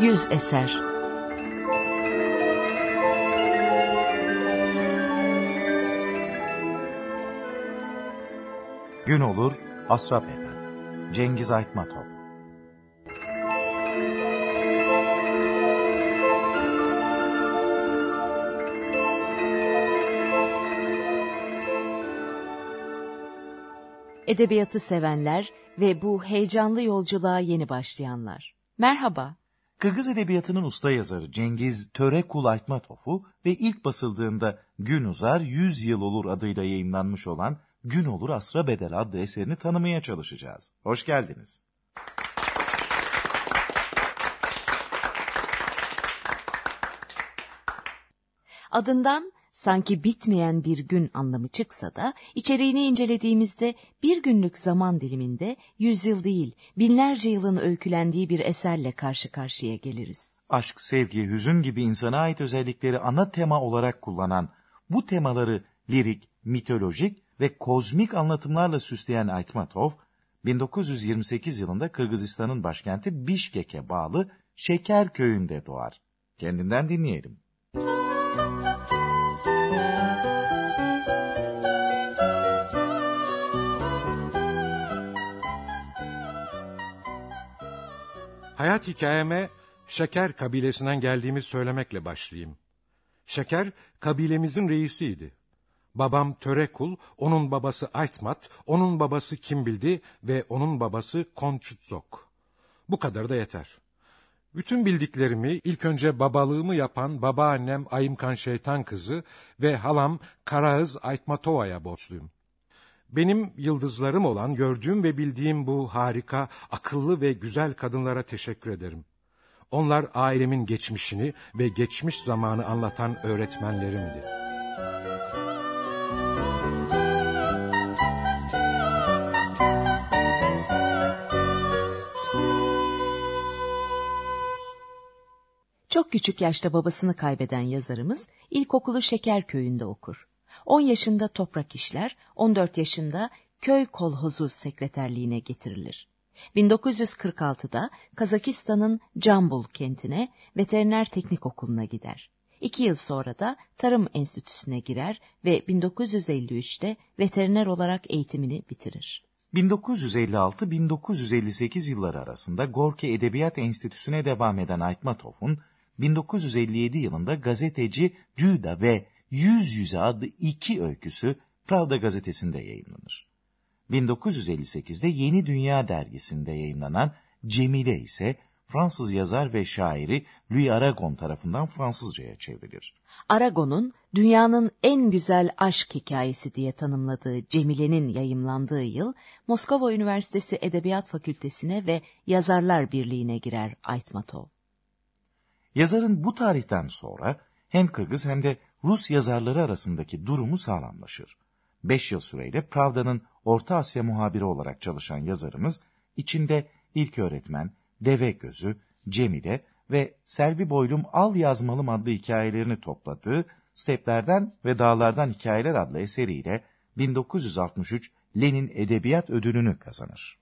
Yüz eser Gün olur Asrap Eden Cengiz Aytmatov Edebiyatı sevenler ve bu heyecanlı yolculuğa yeni başlayanlar. Merhaba. Kırgız Edebiyatı'nın usta yazarı Cengiz Törekul Aytmatov'u ve ilk basıldığında Gün Uzar 100 Yıl Olur adıyla yayımlanmış olan Gün Olur Asra Bedel adlı eserini tanımaya çalışacağız. Hoş geldiniz. Adından sanki bitmeyen bir gün anlamı çıksa da içeriğini incelediğimizde bir günlük zaman diliminde yüzyıl değil binlerce yılın öykülendiği bir eserle karşı karşıya geliriz. Aşk, sevgi, hüzün gibi insana ait özellikleri ana tema olarak kullanan, bu temaları lirik, mitolojik ve kozmik anlatımlarla süsleyen Aytmatov, 1928 yılında Kırgızistan'ın başkenti Bişkek'e bağlı Şeker köyünde doğar. Kendinden dinleyelim. Hayat hikayeme Şeker kabilesinden geldiğimi söylemekle başlayayım. Şeker kabilemizin reisiydi. Babam Törekul, onun babası Aytmat, onun babası Kimbildi ve onun babası Konçutzok. Bu kadar da yeter. Bütün bildiklerimi ilk önce babalığımı yapan babaannem Ayımkan Şeytan Kızı ve halam Karaağız Aytmatova'ya borçluyum. Benim yıldızlarım olan gördüğüm ve bildiğim bu harika, akıllı ve güzel kadınlara teşekkür ederim. Onlar ailemin geçmişini ve geçmiş zamanı anlatan öğretmenlerimdi. Çok küçük yaşta babasını kaybeden yazarımız ilkokulu Şeker köyünde okur. 10 yaşında toprak işler, 14 yaşında köy kolhozu sekreterliğine getirilir. 1946'da Kazakistan'ın Cambul kentine veteriner teknik okuluna gider. İki yıl sonra da Tarım Enstitüsü'ne girer ve 1953'te veteriner olarak eğitimini bitirir. 1956-1958 yılları arasında Gorki Edebiyat Enstitüsü'ne devam eden Aytmatov'un 1957 yılında gazeteci Cüda ve Yüz Yüze adlı iki öyküsü Pravda gazetesinde yayınlanır. 1958'de Yeni Dünya dergisinde yayınlanan Cemile ise Fransız yazar ve şairi Louis Aragon tarafından Fransızcaya çevrilir. Aragon'un dünyanın en güzel aşk hikayesi diye tanımladığı Cemile'nin yayımlandığı yıl Moskova Üniversitesi Edebiyat Fakültesine ve Yazarlar Birliği'ne girer Aytmatov. Yazarın bu tarihten sonra hem Kırgız hem de Rus yazarları arasındaki durumu sağlamlaşır. Beş yıl süreyle Pravda'nın Orta Asya muhabiri olarak çalışan yazarımız, içinde ilk öğretmen, Deve Gözü, Cemile ve Selvi Boylum Al Yazmalım adlı hikayelerini topladığı Steplerden ve Dağlardan Hikayeler adlı eseriyle 1963 Lenin Edebiyat Ödülünü kazanır.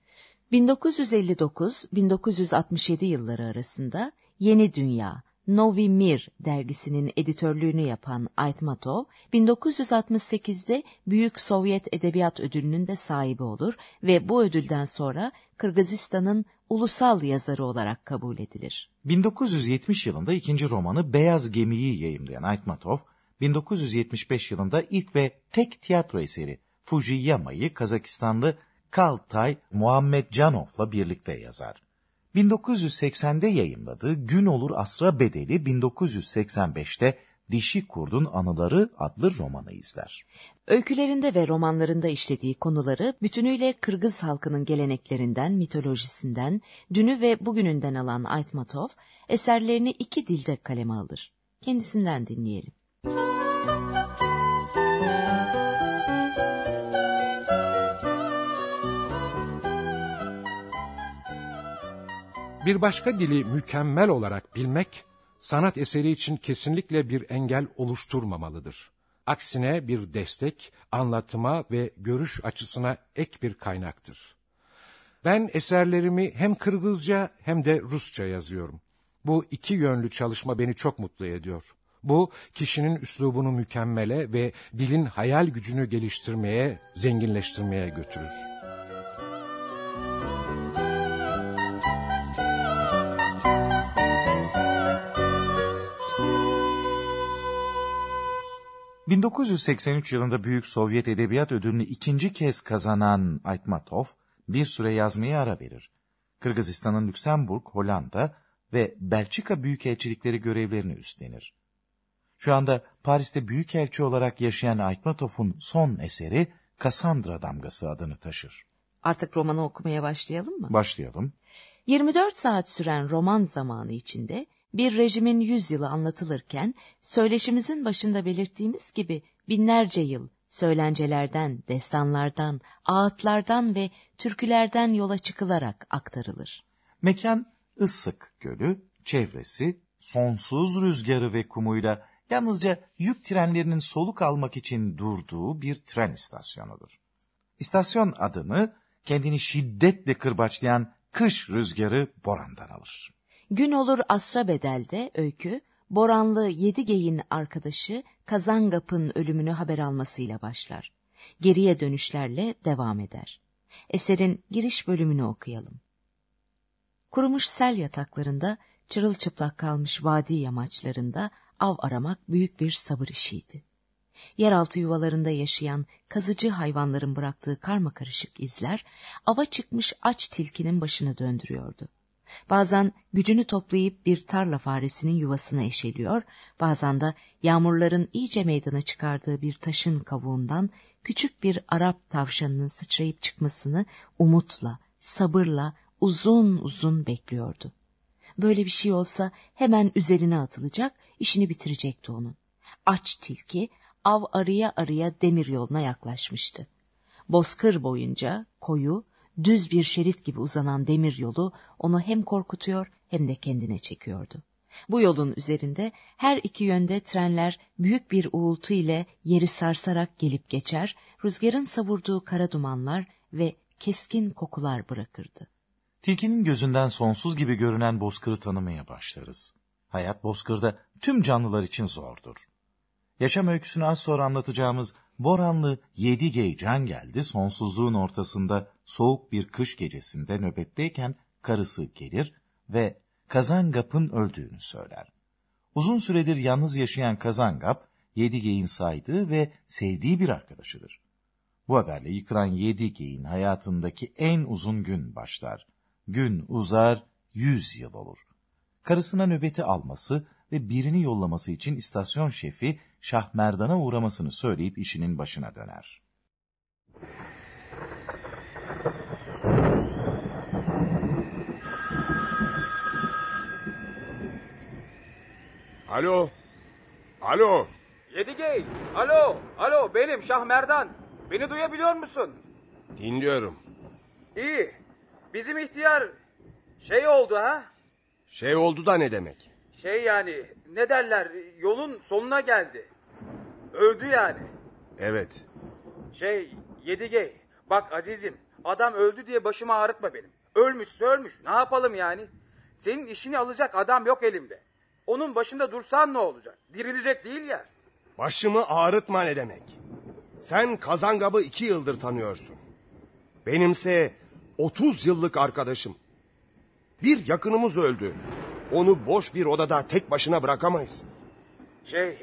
1959-1967 yılları arasında Yeni Dünya, Novi Mir dergisinin editörlüğünü yapan Aytmatov, 1968'de Büyük Sovyet Edebiyat Ödülü'nün de sahibi olur ve bu ödülden sonra Kırgızistan'ın ulusal yazarı olarak kabul edilir. 1970 yılında ikinci romanı Beyaz Gemi'yi yayımlayan Aytmatov, 1975 yılında ilk ve tek tiyatro eseri Fujiyama'yı Kazakistanlı Kaltay Muhammed Canov'la birlikte yazar. 1980'de yayınladığı Gün Olur Asra Bedeli 1985'te Dişi Kurdun Anıları adlı romanı izler. Öykülerinde ve romanlarında işlediği konuları bütünüyle Kırgız halkının geleneklerinden, mitolojisinden, dünü ve bugününden alan Aytmatov, eserlerini iki dilde kaleme alır. Kendisinden dinleyelim. Bir başka dili mükemmel olarak bilmek, sanat eseri için kesinlikle bir engel oluşturmamalıdır. Aksine bir destek, anlatıma ve görüş açısına ek bir kaynaktır. Ben eserlerimi hem Kırgızca hem de Rusça yazıyorum. Bu iki yönlü çalışma beni çok mutlu ediyor. Bu, kişinin üslubunu mükemmele ve dilin hayal gücünü geliştirmeye, zenginleştirmeye götürür. ...1983 yılında Büyük Sovyet Edebiyat Ödülünü ikinci kez kazanan Aytmatov... ...bir süre yazmaya ara verir. Kırgızistan'ın Lüksemburg, Hollanda ve Belçika büyükelçilikleri görevlerini üstlenir. Şu anda Paris'te büyükelçi olarak yaşayan Aytmatov'un son eseri Cassandra Damgası adını taşır. Artık romanı okumaya başlayalım mı? Başlayalım. 24 saat süren roman zamanı içinde bir rejimin yüzyılı anlatılırken söyleşimizin başında belirttiğimiz gibi binlerce yıl söylencelerden, destanlardan, ağıtlardan ve türkülerden yola çıkılarak aktarılır. Mekan Issık Gölü, çevresi, sonsuz rüzgarı ve kumuyla yalnızca yük trenlerinin soluk almak için durduğu bir tren istasyonudur. İstasyon adını kendini şiddetle kırbaçlayan kış rüzgarı Boran'dan alır. Gün olur asra bedelde öykü, Boranlı Yedigey'in arkadaşı Kazangap'ın ölümünü haber almasıyla başlar. Geriye dönüşlerle devam eder. Eserin giriş bölümünü okuyalım. Kurumuş sel yataklarında, çırılçıplak kalmış vadi yamaçlarında av aramak büyük bir sabır işiydi. Yeraltı yuvalarında yaşayan kazıcı hayvanların bıraktığı karma karışık izler, ava çıkmış aç tilkinin başını döndürüyordu. Bazen gücünü toplayıp bir tarla faresinin yuvasına eşeliyor, bazen de yağmurların iyice meydana çıkardığı bir taşın kavuğundan küçük bir Arap tavşanının sıçrayıp çıkmasını umutla, sabırla uzun uzun bekliyordu. Böyle bir şey olsa hemen üzerine atılacak, işini bitirecekti onun. Aç tilki av arıya arıya demir yoluna yaklaşmıştı. Bozkır boyunca koyu, düz bir şerit gibi uzanan demir yolu onu hem korkutuyor hem de kendine çekiyordu. Bu yolun üzerinde her iki yönde trenler büyük bir uğultu ile yeri sarsarak gelip geçer, rüzgarın savurduğu kara dumanlar ve keskin kokular bırakırdı. Tilkinin gözünden sonsuz gibi görünen bozkırı tanımaya başlarız. Hayat bozkırda tüm canlılar için zordur. Yaşam öyküsünü az sonra anlatacağımız Boranlı Yedigey Can geldi sonsuzluğun ortasında soğuk bir kış gecesinde nöbetteyken karısı gelir ve Kazangap'ın öldüğünü söyler. Uzun süredir yalnız yaşayan Kazangap, Yedigey'in saydığı ve sevdiği bir arkadaşıdır. Bu haberle yıkılan Yedigey'in hayatındaki en uzun gün başlar. Gün uzar, yüz yıl olur. Karısına nöbeti alması ve birini yollaması için istasyon şefi Şahmerdan'a uğramasını söyleyip işinin başına döner. Alo. Alo. Yedigey. Alo. Alo benim Şahmerdan. Beni duyabiliyor musun? Dinliyorum. İyi. Bizim ihtiyar şey oldu ha? Şey oldu da ne demek? Şey yani ne derler yolun sonuna geldi. Öldü yani. Evet. Şey Yedigey. Bak azizim adam öldü diye başımı ağrıtma benim. Ölmüşse ölmüş ne yapalım yani? Senin işini alacak adam yok elimde. Onun başında dursan ne olacak? Dirilecek değil ya. Başımı ağrıtma ne demek? Sen Kazangab'ı iki yıldır tanıyorsun. Benimse otuz yıllık arkadaşım. Bir yakınımız öldü. Onu boş bir odada tek başına bırakamayız. Şey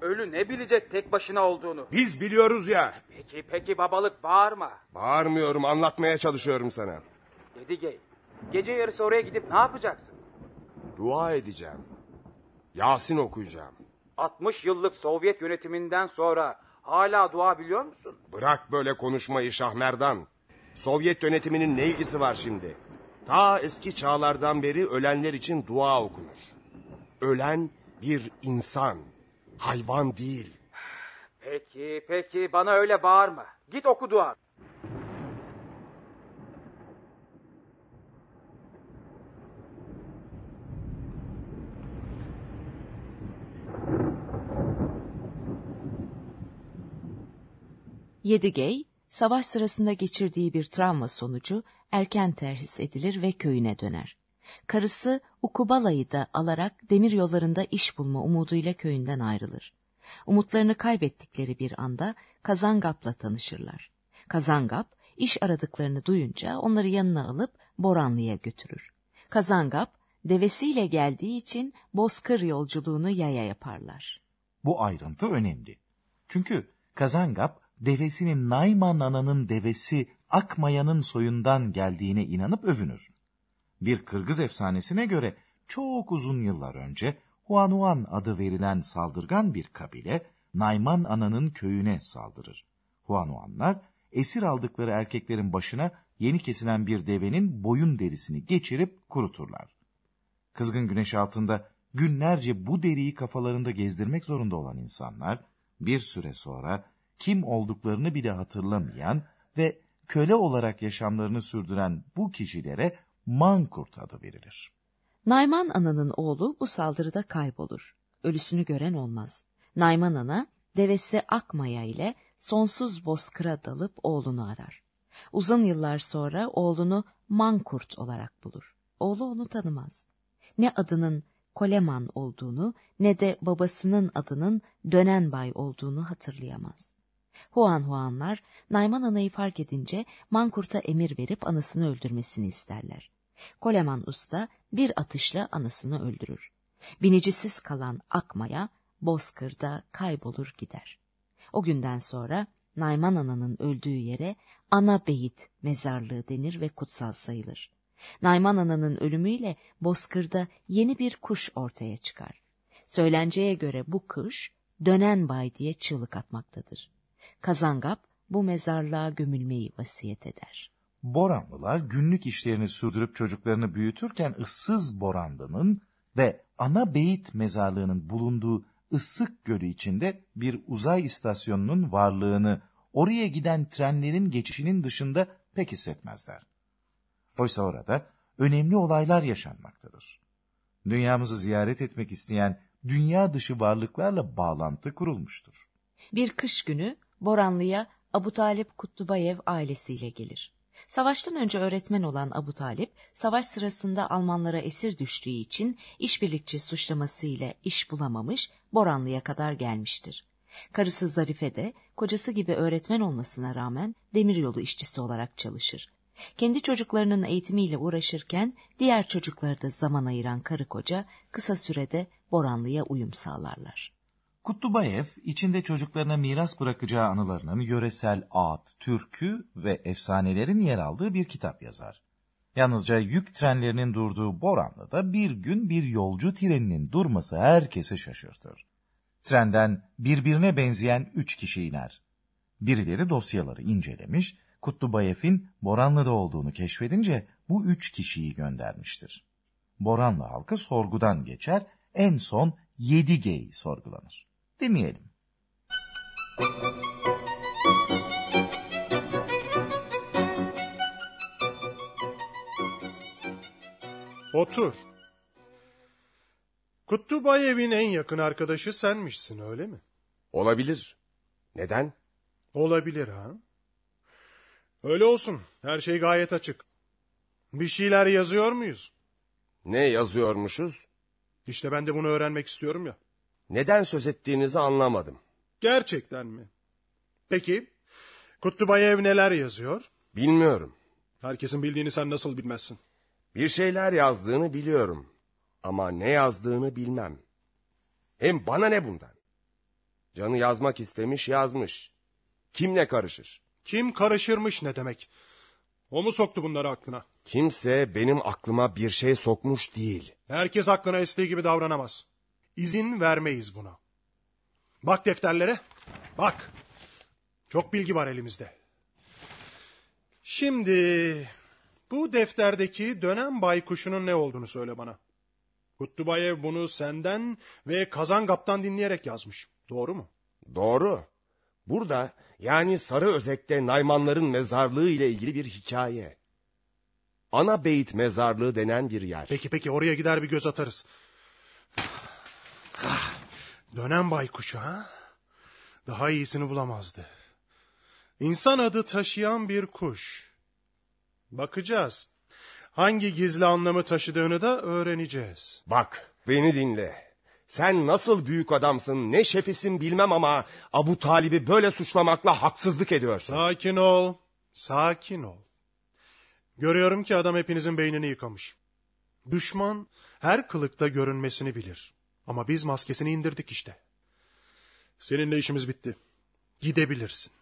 ölü ne bilecek tek başına olduğunu. Biz biliyoruz ya. Peki peki babalık bağırma. Bağırmıyorum anlatmaya çalışıyorum sana. Yedigey. Gece yarısı oraya gidip ne yapacaksın? Dua edeceğim. Yasin okuyacağım. 60 yıllık Sovyet yönetiminden sonra hala dua biliyor musun? Bırak böyle konuşmayı Şahmerdan. Sovyet yönetiminin ne ilgisi var şimdi? Ta eski çağlardan beri ölenler için dua okunur. Ölen bir insan, hayvan değil. Peki peki bana öyle bağırma. Git oku dua. Yedigey, savaş sırasında geçirdiği bir travma sonucu erken terhis edilir ve köyüne döner. Karısı Ukubala'yı da alarak demir yollarında iş bulma umuduyla köyünden ayrılır. Umutlarını kaybettikleri bir anda Kazangap'la tanışırlar. Kazangap, iş aradıklarını duyunca onları yanına alıp Boranlı'ya götürür. Kazangap, devesiyle geldiği için bozkır yolculuğunu yaya yaparlar. Bu ayrıntı önemli. Çünkü Kazangap, devesinin Nayman ananın devesi Akmaya'nın soyundan geldiğine inanıp övünür. Bir Kırgız efsanesine göre çok uzun yıllar önce Huanuan adı verilen saldırgan bir kabile Nayman Ana'nın köyüne saldırır. Huanuanlar esir aldıkları erkeklerin başına yeni kesilen bir devenin boyun derisini geçirip kuruturlar. Kızgın güneş altında günlerce bu deriyi kafalarında gezdirmek zorunda olan insanlar bir süre sonra kim olduklarını bile hatırlamayan ve köle olarak yaşamlarını sürdüren bu kişilere Mankurt adı verilir. Nayman Ana'nın oğlu bu saldırıda kaybolur. Ölüsünü gören olmaz. Nayman Ana, devesi Akmaya ile sonsuz bozkıra dalıp oğlunu arar. Uzun yıllar sonra oğlunu Mankurt olarak bulur. Oğlu onu tanımaz. Ne adının Koleman olduğunu ne de babasının adının Dönenbay olduğunu hatırlayamaz. Huan Huanlar Nayman Ana'yı fark edince Mankurt'a emir verip anasını öldürmesini isterler. Koleman Usta bir atışla anasını öldürür. Binicisiz kalan Akmaya Bozkır'da kaybolur gider. O günden sonra Nayman Ana'nın öldüğü yere Ana Beyit mezarlığı denir ve kutsal sayılır. Nayman Ana'nın ölümüyle Bozkır'da yeni bir kuş ortaya çıkar. Söylenceye göre bu kuş dönen bay diye çığlık atmaktadır. Kazangap bu mezarlığa gömülmeyi vasiyet eder. Boranlılar günlük işlerini sürdürüp çocuklarını büyütürken ıssız Boranlı'nın ve ana beyit mezarlığının bulunduğu ıssık gölü içinde bir uzay istasyonunun varlığını oraya giden trenlerin geçişinin dışında pek hissetmezler. Oysa orada önemli olaylar yaşanmaktadır. Dünyamızı ziyaret etmek isteyen dünya dışı varlıklarla bağlantı kurulmuştur. Bir kış günü Boranlı'ya Abu Talip Kutlubayev ailesiyle gelir. Savaştan önce öğretmen olan Abu Talip, savaş sırasında Almanlara esir düştüğü için işbirlikçi suçlaması ile iş bulamamış, Boranlı'ya kadar gelmiştir. Karısı Zarife de, kocası gibi öğretmen olmasına rağmen demiryolu işçisi olarak çalışır. Kendi çocuklarının eğitimiyle uğraşırken diğer çocuklara da zaman ayıran karı koca kısa sürede Boranlı'ya uyum sağlarlar. Kutlubayev, içinde çocuklarına miras bırakacağı anılarının yöresel ağıt, türkü ve efsanelerin yer aldığı bir kitap yazar. Yalnızca yük trenlerinin durduğu Boranlı'da bir gün bir yolcu treninin durması herkesi şaşırtır. Trenden birbirine benzeyen üç kişi iner. Birileri dosyaları incelemiş, Kutlubayev'in Boranlı'da olduğunu keşfedince bu üç kişiyi göndermiştir. Boranlı halkı sorgudan geçer, en son Yedigey sorgulanır. Dinleyelim. Otur. Kutlubayev'in en yakın arkadaşı senmişsin öyle mi? Olabilir. Neden? Olabilir ha. Öyle olsun. Her şey gayet açık. Bir şeyler yazıyor muyuz? Ne yazıyormuşuz? İşte ben de bunu öğrenmek istiyorum ya. Neden söz ettiğinizi anlamadım. Gerçekten mi? Peki. Kutlubayev neler yazıyor? Bilmiyorum. Herkesin bildiğini sen nasıl bilmezsin? Bir şeyler yazdığını biliyorum. Ama ne yazdığını bilmem. Hem bana ne bundan? Canı yazmak istemiş yazmış. Kimle karışır? Kim karışırmış ne demek? O mu soktu bunları aklına? Kimse benim aklıma bir şey sokmuş değil. Herkes aklına estiği gibi davranamaz. İzin vermeyiz buna. Bak defterlere. Bak. Çok bilgi var elimizde. Şimdi bu defterdeki dönem baykuşunun ne olduğunu söyle bana. Kutlubayev bunu senden ve Kazangap'tan dinleyerek yazmış. Doğru mu? Doğru. Burada yani Sarı Özek'te Naymanların mezarlığı ile ilgili bir hikaye. Ana Beyit mezarlığı denen bir yer. Peki peki oraya gider bir göz atarız. Ah, dönen baykuşu ha? Daha iyisini bulamazdı. İnsan adı taşıyan bir kuş. Bakacağız. hangi gizli anlamı taşıdığını da öğreneceğiz. Bak beni dinle. Sen nasıl büyük adamsın ne şefisin bilmem ama Abu Talib'i böyle suçlamakla haksızlık ediyorsun. Sakin ol, sakin ol. Görüyorum ki adam hepinizin beynini yıkamış. Düşman her kılıkta görünmesini bilir. Ama biz maskesini indirdik işte. Seninle işimiz bitti. Gidebilirsin.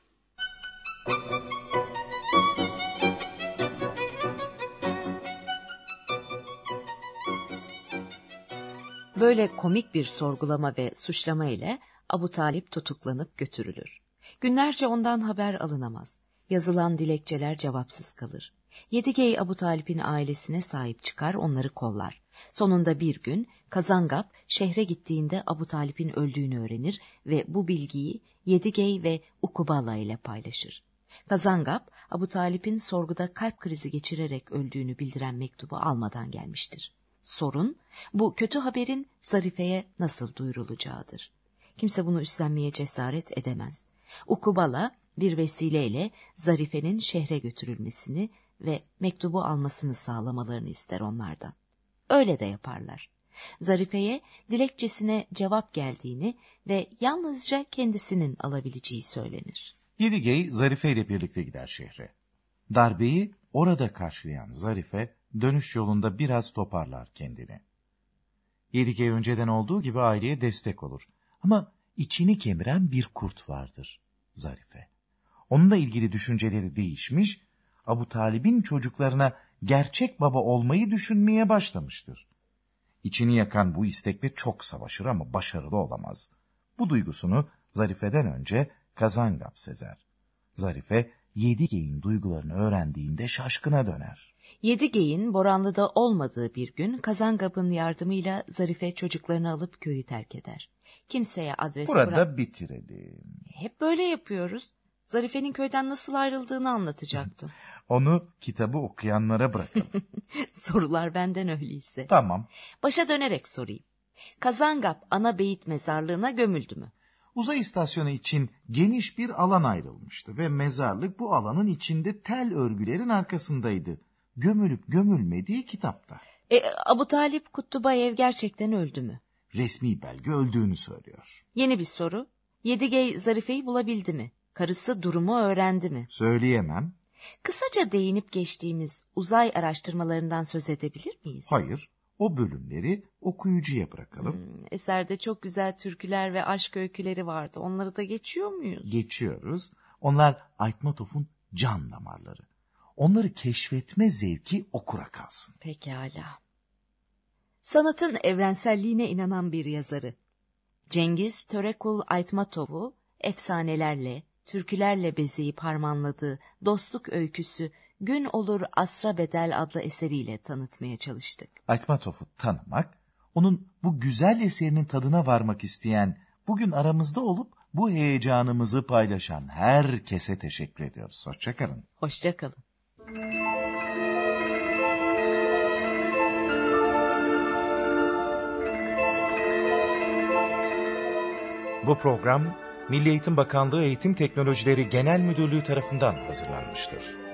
Böyle komik bir sorgulama ve suçlama ile Abu Talip tutuklanıp götürülür. Günlerce ondan haber alınamaz. Yazılan dilekçeler cevapsız kalır. Yedigey Abu Talip'in ailesine sahip çıkar, onları kollar. Sonunda bir gün Kazangap şehre gittiğinde Abu Talip'in öldüğünü öğrenir ve bu bilgiyi Yedigey ve Ukubala ile paylaşır. Kazangap, Abu Talip'in sorguda kalp krizi geçirerek öldüğünü bildiren mektubu almadan gelmiştir. Sorun, bu kötü haberin Zarife'ye nasıl duyurulacağıdır. Kimse bunu üstlenmeye cesaret edemez. Ukubala bir vesileyle Zarife'nin şehre götürülmesini ve mektubu almasını sağlamalarını ister onlardan. Öyle de yaparlar. Zarife'ye dilekçesine cevap geldiğini ve yalnızca kendisinin alabileceği söylenir. Yedigey Zarife ile birlikte gider şehre. Darbeyi orada karşılayan Zarife dönüş yolunda biraz toparlar kendini. Yedigey önceden olduğu gibi aileye destek olur. Ama içini kemiren bir kurt vardır Zarife. Onunla ilgili düşünceleri değişmiş, Abu Talib'in çocuklarına gerçek baba olmayı düşünmeye başlamıştır. İçini yakan bu istekle çok savaşır ama başarılı olamaz. Bu duygusunu Zarife'den önce Kazangap sezer. Zarife, Yedigeyin duygularını öğrendiğinde şaşkına döner. Yedigey'in Boranlı'da olmadığı bir gün Kazangap'ın yardımıyla Zarife çocuklarını alıp köyü terk eder. Kimseye adres Burada bırak... bitirelim. Hep böyle yapıyoruz. Zarife'nin köyden nasıl ayrıldığını anlatacaktım. Onu kitabı okuyanlara bırakalım. Sorular benden öyleyse. tamam. Başa dönerek sorayım. Kazangap ana beyit mezarlığına gömüldü mü? Uzay istasyonu için geniş bir alan ayrılmıştı ve mezarlık bu alanın içinde tel örgülerin arkasındaydı. Gömülüp gömülmediği kitapta. E, Abu Talip Kutlubayev gerçekten öldü mü? Resmi belge öldüğünü söylüyor. Yeni bir soru. Yedigey Zarife'yi bulabildi mi? Karısı durumu öğrendi mi? Söyleyemem. Kısaca değinip geçtiğimiz uzay araştırmalarından söz edebilir miyiz? Hayır. O bölümleri okuyucuya bırakalım. Hmm, eserde çok güzel türküler ve aşk öyküleri vardı. Onları da geçiyor muyuz? Geçiyoruz. Onlar Aytmatov'un can damarları. Onları keşfetme zevki okura kalsın. Pekala. Sanatın evrenselliğine inanan bir yazarı. Cengiz Törekul Aytmatov'u efsanelerle, türkülerle bezeyip harmanladığı dostluk öyküsü Gün Olur Asra Bedel adlı eseriyle tanıtmaya çalıştık. Aytmatov'u tanımak, onun bu güzel eserinin tadına varmak isteyen, bugün aramızda olup bu heyecanımızı paylaşan herkese teşekkür ediyoruz. Hoşçakalın. Hoşçakalın. Bu program Milli Eğitim Bakanlığı Eğitim Teknolojileri Genel Müdürlüğü tarafından hazırlanmıştır.